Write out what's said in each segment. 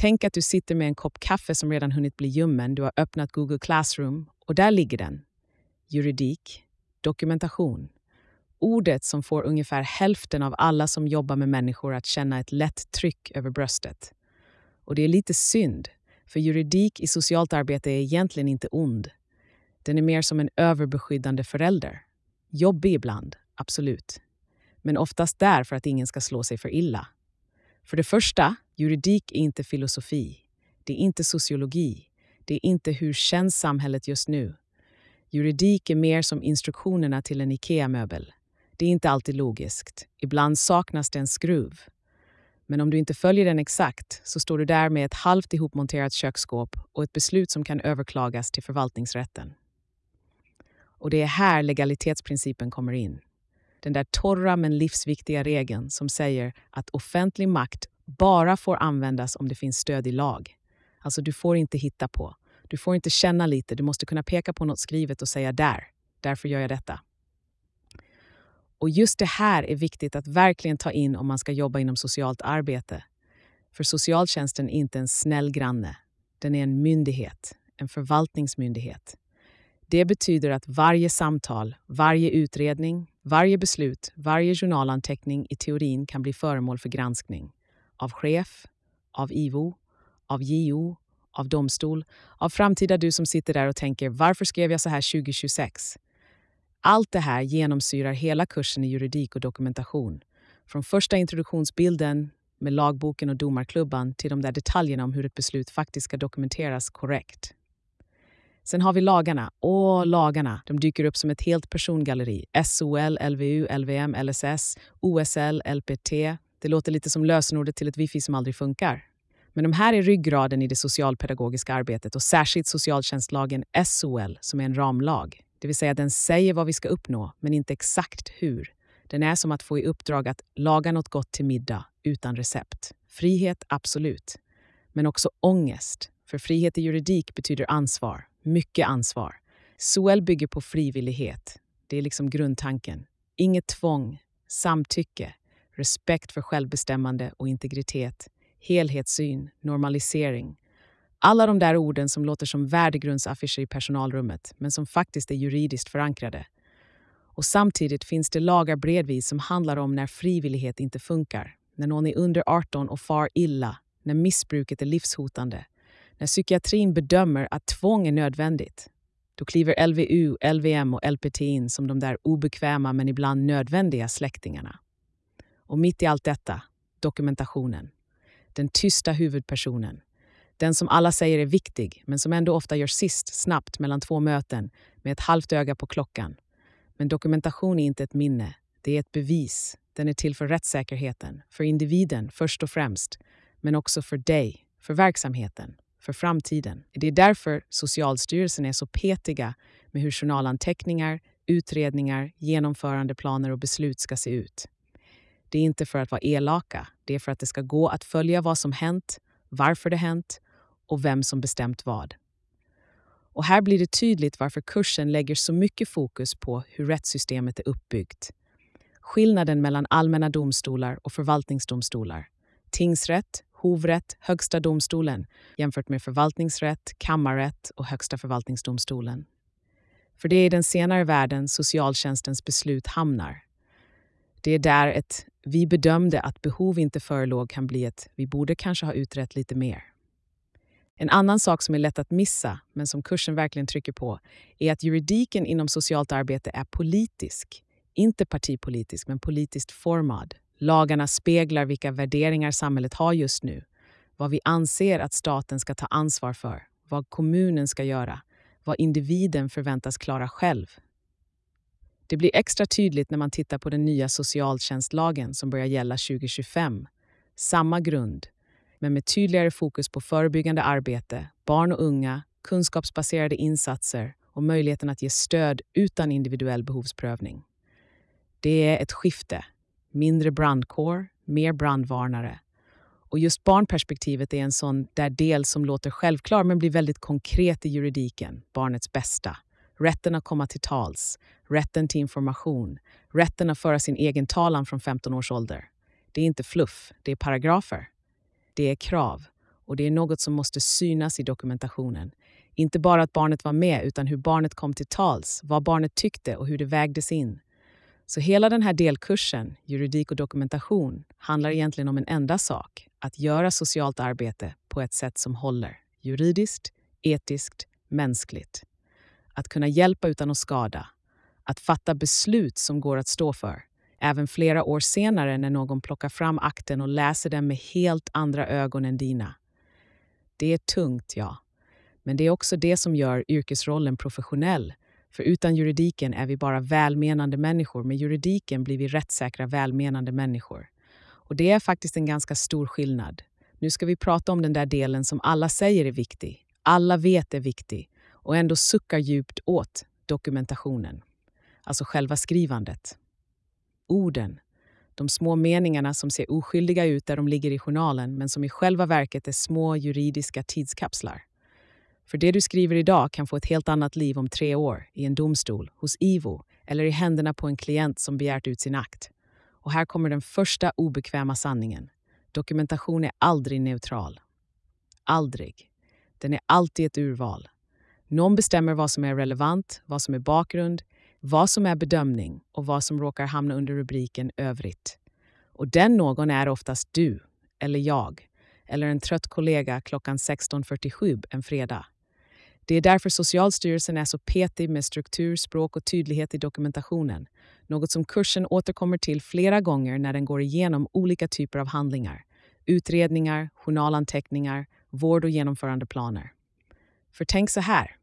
Tänk att du sitter med en kopp kaffe som redan hunnit bli ljummen, du har öppnat Google Classroom och där ligger den. Juridik, dokumentation. Ordet som får ungefär hälften av alla som jobbar med människor att känna ett lätt tryck över bröstet. Och det är lite synd, för juridik i socialt arbete är egentligen inte ond. Den är mer som en överbeskyddande förälder. Jobbig ibland, absolut. Men oftast där för att ingen ska slå sig för illa. För det första, juridik är inte filosofi. Det är inte sociologi. Det är inte hur känns samhället just nu. Juridik är mer som instruktionerna till en IKEA-möbel. Det är inte alltid logiskt. Ibland saknas det en skruv. Men om du inte följer den exakt så står du där med ett halvt ihopmonterat köksskåp och ett beslut som kan överklagas till förvaltningsrätten. Och det är här legalitetsprincipen kommer in. Den där torra men livsviktiga regeln som säger att offentlig makt bara får användas om det finns stöd i lag. Alltså, du får inte hitta på. Du får inte känna lite, du måste kunna peka på något skrivet och säga där, därför gör jag detta. Och just det här är viktigt att verkligen ta in om man ska jobba inom socialt arbete. För socialtjänsten är inte en snäll granne. Den är en myndighet, en förvaltningsmyndighet. Det betyder att varje samtal, varje utredning, varje beslut, varje journalanteckning i teorin kan bli föremål för granskning. Av chef, av IVO, av JO, av domstol, av framtida du som sitter där och tänker varför skrev jag så här 2026? Allt det här genomsyrar hela kursen i juridik och dokumentation. Från första introduktionsbilden med lagboken och domarklubban till de där detaljerna om hur ett beslut faktiskt ska dokumenteras korrekt. Sen har vi lagarna. Åh, lagarna! De dyker upp som ett helt persongalleri. SOL, LVU, LVM, LSS, OSL, LPT. Det låter lite som lösenordet till ett wifi som aldrig funkar. Men de här är ryggraden i det socialpedagogiska arbetet och särskilt socialtjänstlagen SOL som är en ramlag. Det vill säga den säger vad vi ska uppnå, men inte exakt hur. Den är som att få i uppdrag att laga något gott till middag utan recept. Frihet, absolut. Men också ångest. För frihet i juridik betyder ansvar. Mycket ansvar. SOL bygger på frivillighet. Det är liksom grundtanken. Inget tvång, samtycke, respekt för självbestämmande och integritet, helhetssyn, normalisering. Alla de där orden som låter som värdegrundsaffischer i personalrummet men som faktiskt är juridiskt förankrade. Och samtidigt finns det lagar bredvid som handlar om när frivillighet inte funkar, när någon är under 18 och far illa, när missbruket är livshotande, när psykiatrin bedömer att tvång är nödvändigt. Då kliver LVU, LVM och LPT in som de där obekväma men ibland nödvändiga släktingarna. Och mitt i allt detta, dokumentationen. Den tysta huvudpersonen. Den som alla säger är viktig, men som ändå ofta gör sist, snabbt, mellan två möten med ett halvt öga på klockan. Men dokumentation är inte ett minne, det är ett bevis. Den är till för rättssäkerheten, för individen först och främst, men också för dig, för verksamheten, för framtiden. Det är därför Socialstyrelsen är så petiga med hur journalanteckningar, utredningar, genomförandeplaner och beslut ska se ut. Det är inte för att vara elaka, det är för att det ska gå att följa vad som hänt, varför det hänt och vem som bestämt vad. Och här blir det tydligt varför kursen lägger så mycket fokus på hur rättssystemet är uppbyggt. Skillnaden mellan allmänna domstolar och förvaltningsdomstolar. Tingsrätt, hovrätt, Högsta domstolen jämfört med förvaltningsrätt, kammarrätt och Högsta förvaltningsdomstolen. För det är i den senare världen socialtjänstens beslut hamnar. Det är där ett vi bedömde att behov inte förelåg kan bli ett vi borde kanske ha utrett lite mer. En annan sak som är lätt att missa, men som kursen verkligen trycker på, är att juridiken inom socialt arbete är politisk. Inte partipolitisk, men politiskt formad. Lagarna speglar vilka värderingar samhället har just nu, vad vi anser att staten ska ta ansvar för, vad kommunen ska göra, vad individen förväntas klara själv. Det blir extra tydligt när man tittar på den nya socialtjänstlagen som börjar gälla 2025. Samma grund, men med tydligare fokus på förebyggande arbete, barn och unga, kunskapsbaserade insatser och möjligheten att ge stöd utan individuell behovsprövning. Det är ett skifte. Mindre brandkår, mer brandvarnare. Och just barnperspektivet är en sån där del som låter självklar men blir väldigt konkret i juridiken, barnets bästa. Rätten att komma till tals, rätten till information, rätten att föra sin egen talan från 15 års ålder. Det är inte fluff, det är paragrafer. Det är krav. och det är något som måste synas i dokumentationen. Inte bara att barnet var med, utan hur barnet kom till tals, vad barnet tyckte och hur det vägdes in. Så hela den här delkursen, juridik och dokumentation, handlar egentligen om en enda sak. Att göra socialt arbete på ett sätt som håller. Juridiskt, etiskt, mänskligt. Att kunna hjälpa utan att skada. Att fatta beslut som går att stå för. Även flera år senare när någon plockar fram akten och läser den med helt andra ögon än dina. Det är tungt, ja. Men det är också det som gör yrkesrollen professionell. För utan juridiken är vi bara välmenande människor. Med juridiken blir vi rättssäkra, välmenande människor. Och det är faktiskt en ganska stor skillnad. Nu ska vi prata om den där delen som alla säger är viktig. Alla vet är viktig och ändå suckar djupt åt dokumentationen. Alltså själva skrivandet. Orden. De små meningarna som ser oskyldiga ut där de ligger i journalen men som i själva verket är små juridiska tidskapslar. För det du skriver idag kan få ett helt annat liv om tre år i en domstol, hos IVO eller i händerna på en klient som begärt ut sin akt. Och här kommer den första obekväma sanningen. Dokumentation är aldrig neutral. Aldrig. Den är alltid ett urval. Någon bestämmer vad som är relevant, vad som är bakgrund, vad som är bedömning och vad som råkar hamna under rubriken övrigt. Och den någon är oftast du, eller jag, eller en trött kollega klockan 16.47 en fredag. Det är därför Socialstyrelsen är så petig med struktur, språk och tydlighet i dokumentationen. Något som kursen återkommer till flera gånger när den går igenom olika typer av handlingar. Utredningar, journalanteckningar, vård och genomförandeplaner. För tänk så här.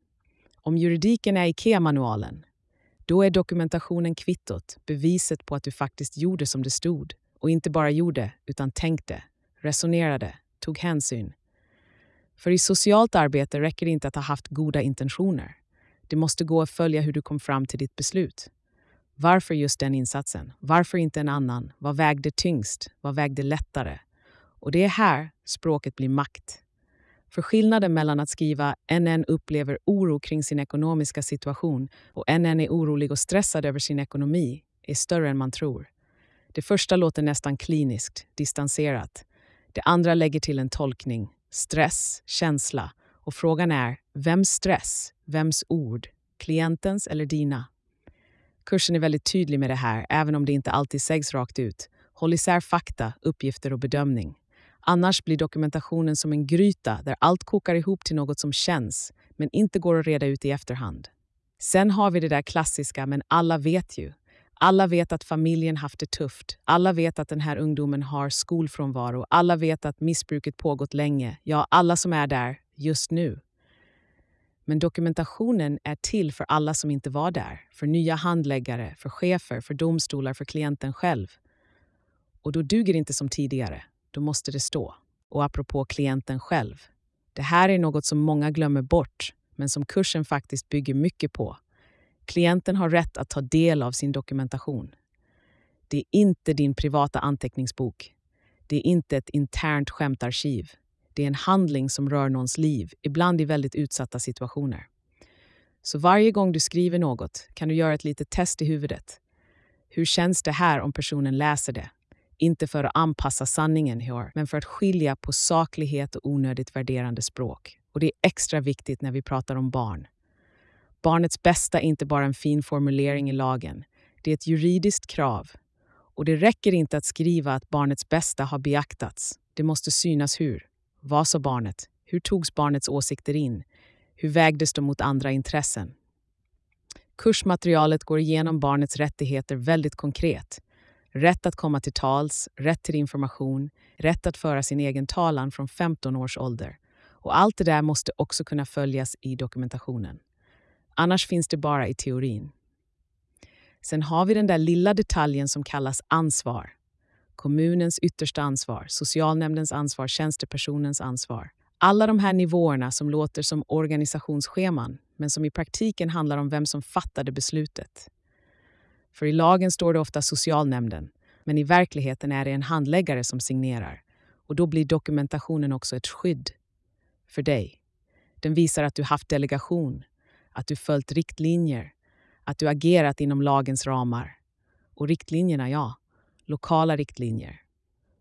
Om juridiken är IKEA-manualen, då är dokumentationen kvittot, beviset på att du faktiskt gjorde som det stod. Och inte bara gjorde, utan tänkte, resonerade, tog hänsyn. För i socialt arbete räcker det inte att ha haft goda intentioner. Det måste gå att följa hur du kom fram till ditt beslut. Varför just den insatsen? Varför inte en annan? Vad vägde tyngst? Vad vägde lättare? Och det är här språket blir makt. För skillnaden mellan att skriva NN upplever oro kring sin ekonomiska situation och NN är orolig och stressad över sin ekonomi är större än man tror. Det första låter nästan kliniskt, distanserat. Det andra lägger till en tolkning, stress, känsla. Och frågan är, vems stress? Vems ord? Klientens eller dina? Kursen är väldigt tydlig med det här, även om det inte alltid sägs rakt ut. Håll isär fakta, uppgifter och bedömning. Annars blir dokumentationen som en gryta där allt kokar ihop till något som känns, men inte går att reda ut i efterhand. Sen har vi det där klassiska, men alla vet ju. Alla vet att familjen haft det tufft. Alla vet att den här ungdomen har skolfrånvaro. Alla vet att missbruket pågått länge. Ja, alla som är där just nu. Men dokumentationen är till för alla som inte var där. För nya handläggare, för chefer, för domstolar, för klienten själv. Och då duger det inte som tidigare då måste det stå. Och apropå klienten själv. Det här är något som många glömmer bort, men som kursen faktiskt bygger mycket på. Klienten har rätt att ta del av sin dokumentation. Det är inte din privata anteckningsbok. Det är inte ett internt skämtarkiv. Det är en handling som rör någons liv, ibland i väldigt utsatta situationer. Så varje gång du skriver något kan du göra ett litet test i huvudet. Hur känns det här om personen läser det? Inte för att anpassa sanningen, hör, men för att skilja på saklighet och onödigt värderande språk. Och det är extra viktigt när vi pratar om barn. Barnets bästa är inte bara en fin formulering i lagen. Det är ett juridiskt krav. Och det räcker inte att skriva att barnets bästa har beaktats. Det måste synas hur. Vad sa barnet? Hur togs barnets åsikter in? Hur vägdes de mot andra intressen? Kursmaterialet går igenom barnets rättigheter väldigt konkret. Rätt att komma till tals, rätt till information, rätt att föra sin egen talan från 15 års ålder. Och allt det där måste också kunna följas i dokumentationen. Annars finns det bara i teorin. Sen har vi den där lilla detaljen som kallas ansvar. Kommunens yttersta ansvar, socialnämndens ansvar, tjänstepersonens ansvar. Alla de här nivåerna som låter som organisationsscheman men som i praktiken handlar om vem som fattade beslutet. För i lagen står det ofta socialnämnden, men i verkligheten är det en handläggare som signerar. Och då blir dokumentationen också ett skydd för dig. Den visar att du haft delegation, att du följt riktlinjer, att du agerat inom lagens ramar. Och riktlinjerna, ja, lokala riktlinjer.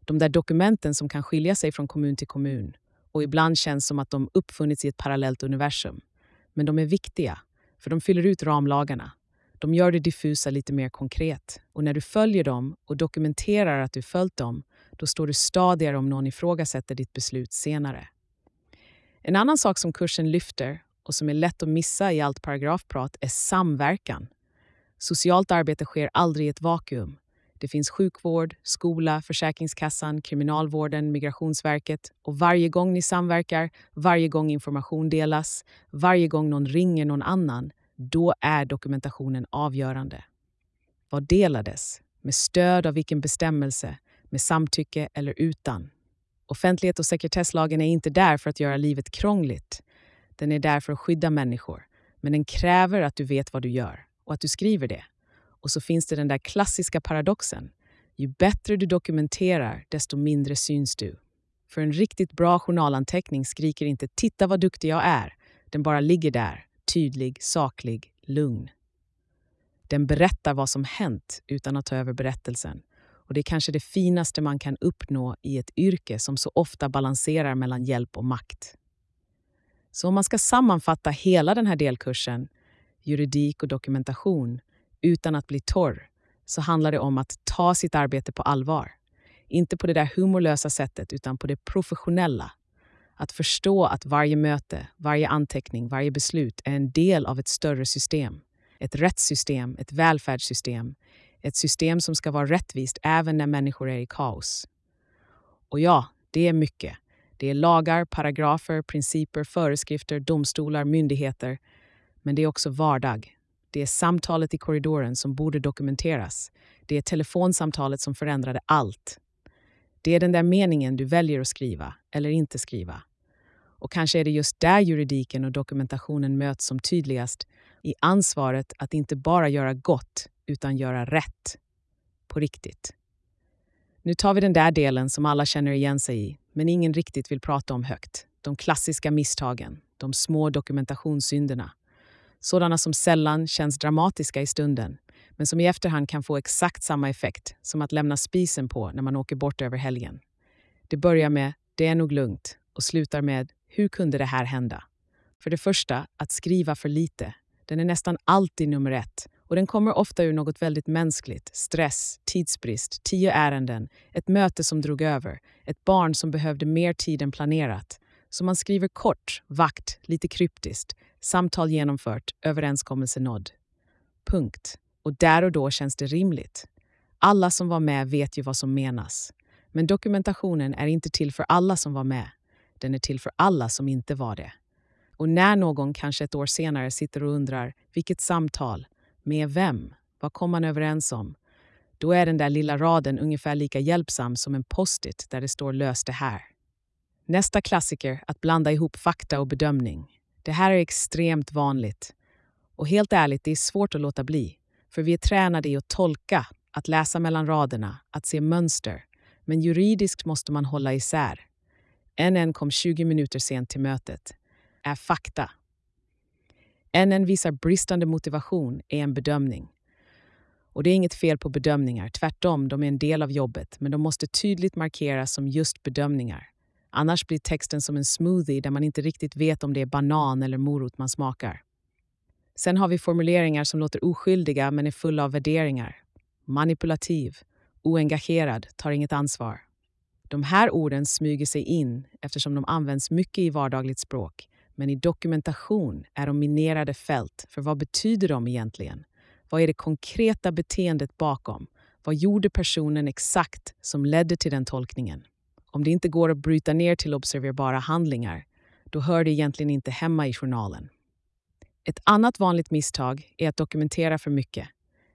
De där dokumenten som kan skilja sig från kommun till kommun. och ibland känns som att de uppfunnits i ett parallellt universum. Men de är viktiga, för de fyller ut ramlagarna. De gör det diffusa lite mer konkret. Och när du följer dem och dokumenterar att du följt dem, då står du stadigare om någon ifrågasätter ditt beslut senare. En annan sak som kursen lyfter och som är lätt att missa i allt paragrafprat är samverkan. Socialt arbete sker aldrig i ett vakuum. Det finns sjukvård, skola, Försäkringskassan, Kriminalvården, Migrationsverket och varje gång ni samverkar, varje gång information delas, varje gång någon ringer någon annan, då är dokumentationen avgörande. Vad delades? Med stöd av vilken bestämmelse? Med samtycke eller utan? Offentlighet och sekretesslagen är inte där för att göra livet krångligt. Den är där för att skydda människor. Men den kräver att du vet vad du gör och att du skriver det. Och så finns det den där klassiska paradoxen. Ju bättre du dokumenterar, desto mindre syns du. För en riktigt bra journalanteckning skriker inte “titta vad duktig jag är”. Den bara ligger där, tydlig, saklig, lugn. Den berättar vad som hänt utan att ta över berättelsen. Och det är kanske det finaste man kan uppnå i ett yrke som så ofta balanserar mellan hjälp och makt. Så om man ska sammanfatta hela den här delkursen, juridik och dokumentation, utan att bli torr, så handlar det om att ta sitt arbete på allvar. Inte på det där humorlösa sättet, utan på det professionella. Att förstå att varje möte, varje anteckning, varje beslut är en del av ett större system. Ett rättssystem, ett välfärdssystem, ett system som ska vara rättvist även när människor är i kaos. Och ja, det är mycket. Det är lagar, paragrafer, principer, föreskrifter, domstolar, myndigheter. Men det är också vardag. Det är samtalet i korridoren som borde dokumenteras. Det är telefonsamtalet som förändrade allt. Det är den där meningen du väljer att skriva eller inte skriva. Och kanske är det just där juridiken och dokumentationen möts som tydligast i ansvaret att inte bara göra gott utan göra rätt. På riktigt. Nu tar vi den där delen som alla känner igen sig i, men ingen riktigt vill prata om högt. De klassiska misstagen, de små dokumentationssynderna. Sådana som sällan känns dramatiska i stunden, men som i efterhand kan få exakt samma effekt som att lämna spisen på när man åker bort över helgen. Det börjar med “det är nog lugnt” och slutar med “hur kunde det här hända?” För det första, att skriva för lite. Den är nästan alltid nummer ett och den kommer ofta ur något väldigt mänskligt. Stress, tidsbrist, tio ärenden, ett möte som drog över, ett barn som behövde mer tid än planerat. Så man skriver kort, vakt, lite kryptiskt, samtal genomfört, överenskommelse nådd. Punkt. Och där och då känns det rimligt. Alla som var med vet ju vad som menas. Men dokumentationen är inte till för alla som var med. Den är till för alla som inte var det. Och när någon kanske ett år senare sitter och undrar vilket samtal, med vem? Vad kom man överens om? Då är den där lilla raden ungefär lika hjälpsam som en post-it där det står lös det här. Nästa klassiker, att blanda ihop fakta och bedömning. Det här är extremt vanligt. Och helt ärligt, det är svårt att låta bli. För vi är tränade i att tolka, att läsa mellan raderna, att se mönster. Men juridiskt måste man hålla isär. NN kom 20 minuter sent till mötet. Är fakta NN visar bristande motivation är en bedömning. Och det är inget fel på bedömningar, tvärtom, de är en del av jobbet, men de måste tydligt markeras som just bedömningar. Annars blir texten som en smoothie där man inte riktigt vet om det är banan eller morot man smakar. Sen har vi formuleringar som låter oskyldiga men är fulla av värderingar. Manipulativ, oengagerad, tar inget ansvar. De här orden smyger sig in eftersom de används mycket i vardagligt språk men i dokumentation är de minerade fält, för vad betyder de egentligen? Vad är det konkreta beteendet bakom? Vad gjorde personen exakt som ledde till den tolkningen? Om det inte går att bryta ner till observerbara handlingar, då hör det egentligen inte hemma i journalen. Ett annat vanligt misstag är att dokumentera för mycket.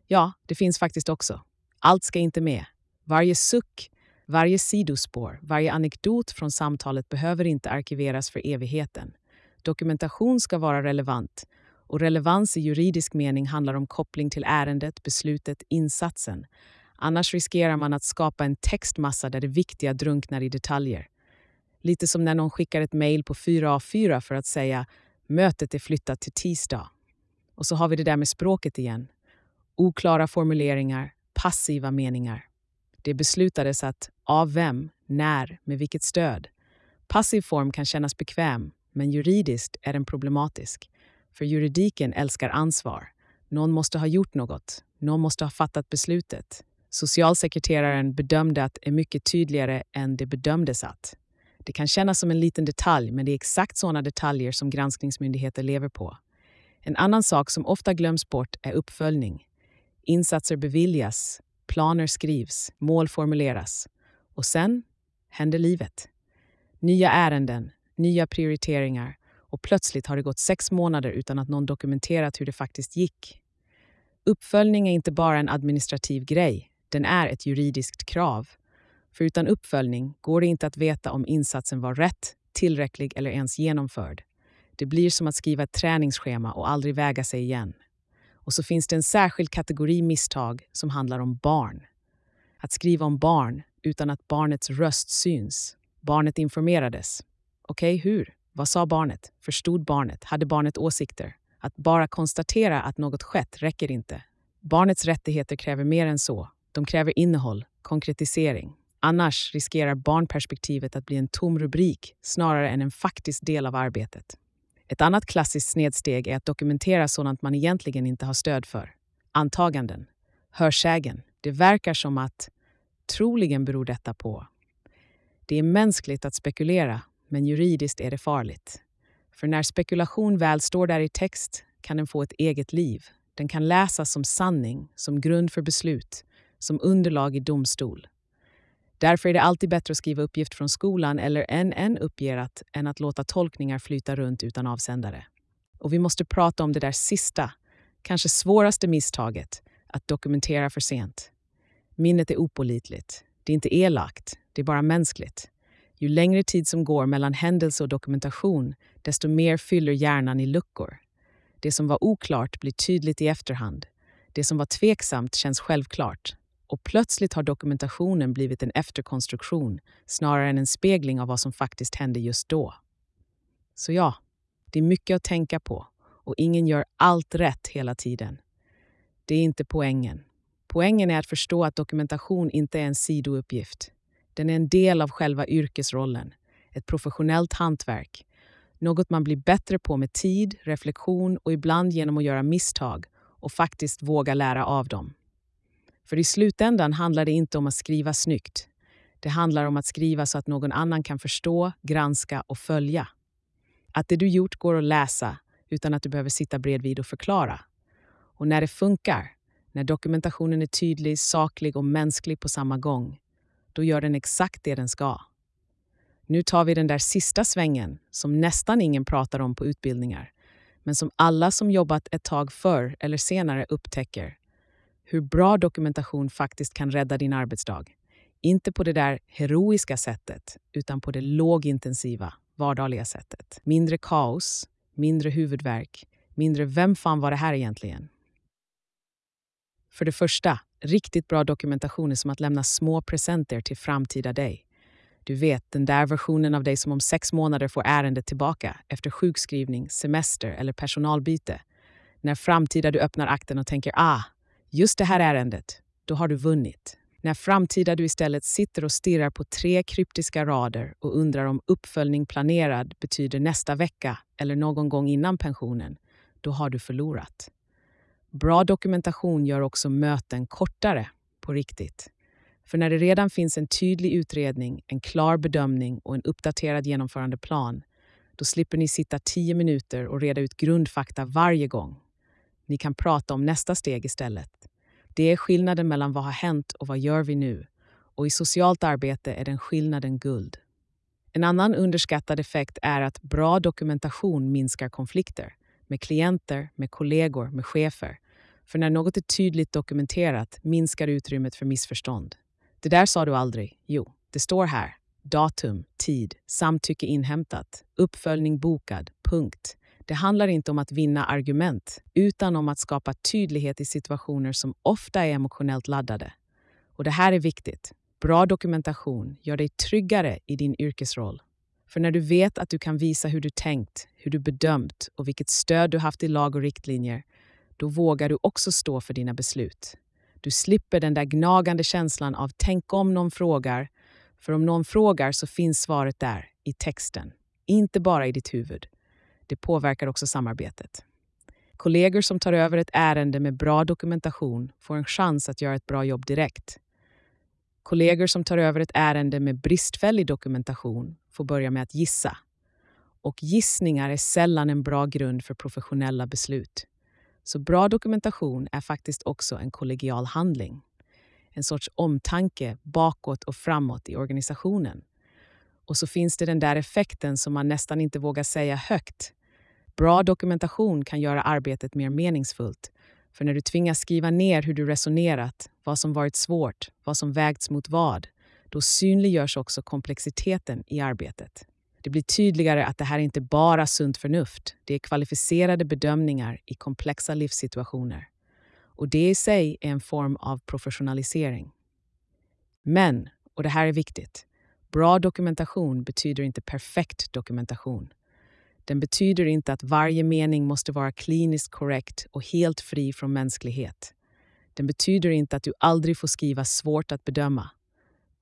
Ja, det finns faktiskt också. Allt ska inte med. Varje suck, varje sidospår, varje anekdot från samtalet behöver inte arkiveras för evigheten. Dokumentation ska vara relevant och relevans i juridisk mening handlar om koppling till ärendet, beslutet, insatsen. Annars riskerar man att skapa en textmassa där det viktiga drunknar i detaljer. Lite som när någon skickar ett mejl på 4A4 för att säga mötet är flyttat till tisdag. Och så har vi det där med språket igen. Oklara formuleringar, passiva meningar. Det beslutades att av vem, när, med vilket stöd. Passiv form kan kännas bekväm, men juridiskt är den problematisk. För juridiken älskar ansvar. Någon måste ha gjort något. Någon måste ha fattat beslutet. Socialsekreteraren bedömde att är mycket tydligare än det bedömdes att. Det kan kännas som en liten detalj, men det är exakt sådana detaljer som granskningsmyndigheter lever på. En annan sak som ofta glöms bort är uppföljning. Insatser beviljas, planer skrivs, mål formuleras. Och sen händer livet. Nya ärenden, nya prioriteringar och plötsligt har det gått sex månader utan att någon dokumenterat hur det faktiskt gick. Uppföljning är inte bara en administrativ grej, den är ett juridiskt krav. För utan uppföljning går det inte att veta om insatsen var rätt, tillräcklig eller ens genomförd. Det blir som att skriva ett träningsschema och aldrig väga sig igen. Och så finns det en särskild kategori misstag som handlar om barn. Att skriva om barn utan att barnets röst syns. Barnet informerades. Okej, okay, hur? Vad sa barnet? Förstod barnet? Hade barnet åsikter? Att bara konstatera att något skett räcker inte. Barnets rättigheter kräver mer än så. De kräver innehåll, konkretisering. Annars riskerar barnperspektivet att bli en tom rubrik snarare än en faktisk del av arbetet. Ett annat klassiskt snedsteg är att dokumentera sådant man egentligen inte har stöd för. Antaganden, hörsägen. Det verkar som att troligen beror detta på. Det är mänskligt att spekulera, men juridiskt är det farligt. För när spekulation väl står där i text kan den få ett eget liv. Den kan läsas som sanning, som grund för beslut, som underlag i domstol. Därför är det alltid bättre att skriva uppgift från skolan eller NN uppgerat än att låta tolkningar flyta runt utan avsändare. Och vi måste prata om det där sista, kanske svåraste misstaget, att dokumentera för sent. Minnet är opolitligt. Det är inte elakt, det är bara mänskligt. Ju längre tid som går mellan händelse och dokumentation, desto mer fyller hjärnan i luckor. Det som var oklart blir tydligt i efterhand. Det som var tveksamt känns självklart. Och plötsligt har dokumentationen blivit en efterkonstruktion snarare än en spegling av vad som faktiskt hände just då. Så ja, det är mycket att tänka på och ingen gör allt rätt hela tiden. Det är inte poängen. Poängen är att förstå att dokumentation inte är en sidouppgift. Den är en del av själva yrkesrollen, ett professionellt hantverk. Något man blir bättre på med tid, reflektion och ibland genom att göra misstag och faktiskt våga lära av dem. För i slutändan handlar det inte om att skriva snyggt. Det handlar om att skriva så att någon annan kan förstå, granska och följa. Att det du gjort går att läsa utan att du behöver sitta bredvid och förklara. Och när det funkar, när dokumentationen är tydlig, saklig och mänsklig på samma gång, då gör den exakt det den ska. Nu tar vi den där sista svängen som nästan ingen pratar om på utbildningar, men som alla som jobbat ett tag förr eller senare upptäcker. Hur bra dokumentation faktiskt kan rädda din arbetsdag. Inte på det där heroiska sättet, utan på det lågintensiva, vardagliga sättet. Mindre kaos, mindre huvudvärk, mindre vem fan var det här egentligen? För det första, riktigt bra dokumentation är som att lämna små presenter till framtida dig. Du vet, den där versionen av dig som om sex månader får ärendet tillbaka efter sjukskrivning, semester eller personalbyte. När framtida du öppnar akten och tänker ah, just det här ärendet, då har du vunnit. När framtida du istället sitter och stirrar på tre kryptiska rader och undrar om uppföljning planerad betyder nästa vecka eller någon gång innan pensionen, då har du förlorat. Bra dokumentation gör också möten kortare på riktigt. För när det redan finns en tydlig utredning, en klar bedömning och en uppdaterad genomförandeplan, då slipper ni sitta tio minuter och reda ut grundfakta varje gång. Ni kan prata om nästa steg istället. Det är skillnaden mellan vad har hänt och vad gör vi nu? Och i socialt arbete är den skillnaden guld. En annan underskattad effekt är att bra dokumentation minskar konflikter med klienter, med kollegor, med chefer. För när något är tydligt dokumenterat minskar utrymmet för missförstånd. Det där sa du aldrig. Jo, det står här. Datum, tid, samtycke inhämtat, uppföljning bokad, punkt. Det handlar inte om att vinna argument, utan om att skapa tydlighet i situationer som ofta är emotionellt laddade. Och det här är viktigt. Bra dokumentation gör dig tryggare i din yrkesroll. För när du vet att du kan visa hur du tänkt, hur du bedömt och vilket stöd du haft i lag och riktlinjer, då vågar du också stå för dina beslut. Du slipper den där gnagande känslan av tänk om någon frågar, för om någon frågar så finns svaret där, i texten, inte bara i ditt huvud. Det påverkar också samarbetet. Kollegor som tar över ett ärende med bra dokumentation får en chans att göra ett bra jobb direkt. Kollegor som tar över ett ärende med bristfällig dokumentation får börja med att gissa. Och gissningar är sällan en bra grund för professionella beslut. Så bra dokumentation är faktiskt också en kollegial handling. En sorts omtanke bakåt och framåt i organisationen. Och så finns det den där effekten som man nästan inte vågar säga högt. Bra dokumentation kan göra arbetet mer meningsfullt. För när du tvingas skriva ner hur du resonerat, vad som varit svårt, vad som vägts mot vad, då synliggörs också komplexiteten i arbetet. Det blir tydligare att det här inte bara sunt förnuft, det är kvalificerade bedömningar i komplexa livssituationer. Och det i sig är en form av professionalisering. Men, och det här är viktigt, bra dokumentation betyder inte perfekt dokumentation. Den betyder inte att varje mening måste vara kliniskt korrekt och helt fri från mänsklighet. Den betyder inte att du aldrig får skriva svårt att bedöma.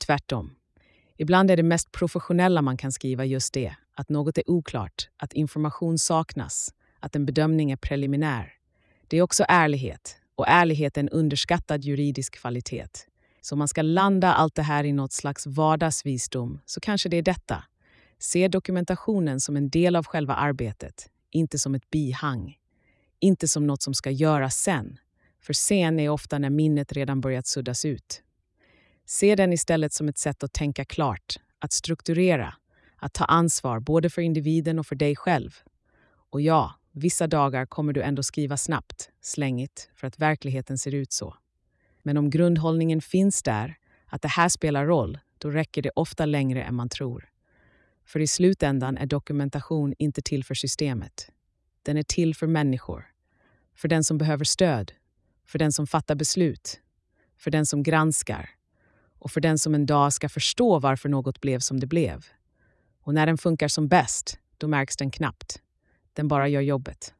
Tvärtom. Ibland är det mest professionella man kan skriva just det, att något är oklart, att information saknas, att en bedömning är preliminär. Det är också ärlighet, och ärlighet är en underskattad juridisk kvalitet. Så om man ska landa allt det här i något slags vardagsvisdom så kanske det är detta. Se dokumentationen som en del av själva arbetet, inte som ett bihang. Inte som något som ska göras sen, för sen är ofta när minnet redan börjat suddas ut. Se den istället som ett sätt att tänka klart, att strukturera, att ta ansvar både för individen och för dig själv. Och ja, vissa dagar kommer du ändå skriva snabbt, slängigt, för att verkligheten ser ut så. Men om grundhållningen finns där, att det här spelar roll, då räcker det ofta längre än man tror. För i slutändan är dokumentation inte till för systemet. Den är till för människor. För den som behöver stöd. För den som fattar beslut. För den som granskar. Och för den som en dag ska förstå varför något blev som det blev. Och när den funkar som bäst, då märks den knappt. Den bara gör jobbet.